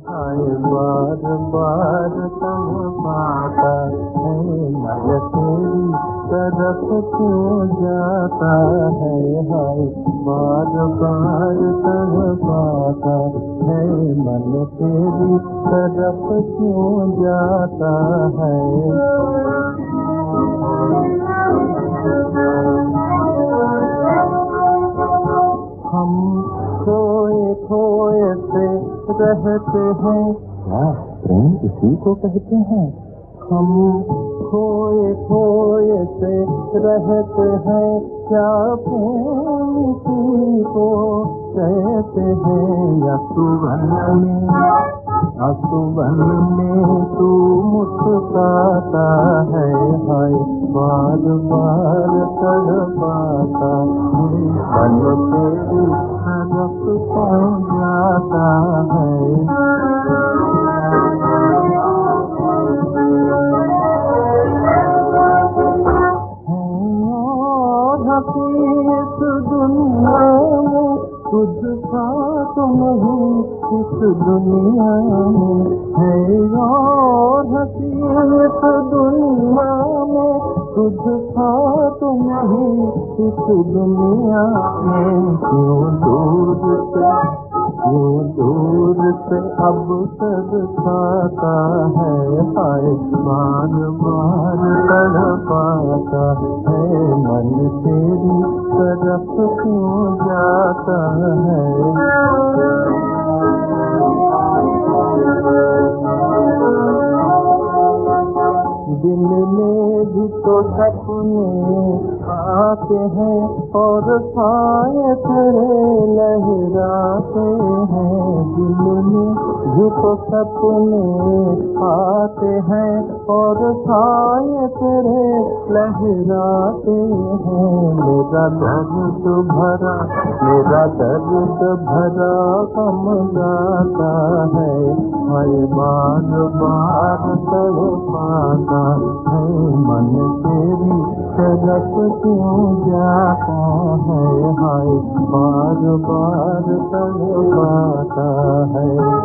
हाय बार बार तब पाता है मन तेरी तरफ क्यों जाता है हाय बार बार तब पाता है मन तेरी तरफ क्यों जाता है खोए से रहते हैं। क्या प्रेम इसी को कहते हैं? हम खोए खोए से रहते हैं। क्या प्रेम इसी को कहते हैं? या में आसुवन में तू मुस्काता है। हाय बार बार तड़पाता है। दुनिया में कुछ था तो इस दुनिया में है और इस दुनिया में कुछ था तो नहीं इस दुनिया में। क्यों दूर से क्यों दूर से अब तक खाता है हाय बार बार तड़पाता है मन तेरी तरफ़ क्यों जाता है? दिल में भी तो सपने आते हैं और साए तेरे लहराते हैं। दिल भी तो सपने आते हैं और साए तेरे लहराते हैं, मेरा दर्द भरा मेरा दर्द भरा कम गाता है हाय बार बार तड़पाता है, मन तेरी तरफ़ क्यों जाता है हाय बार बार तड़पाता है।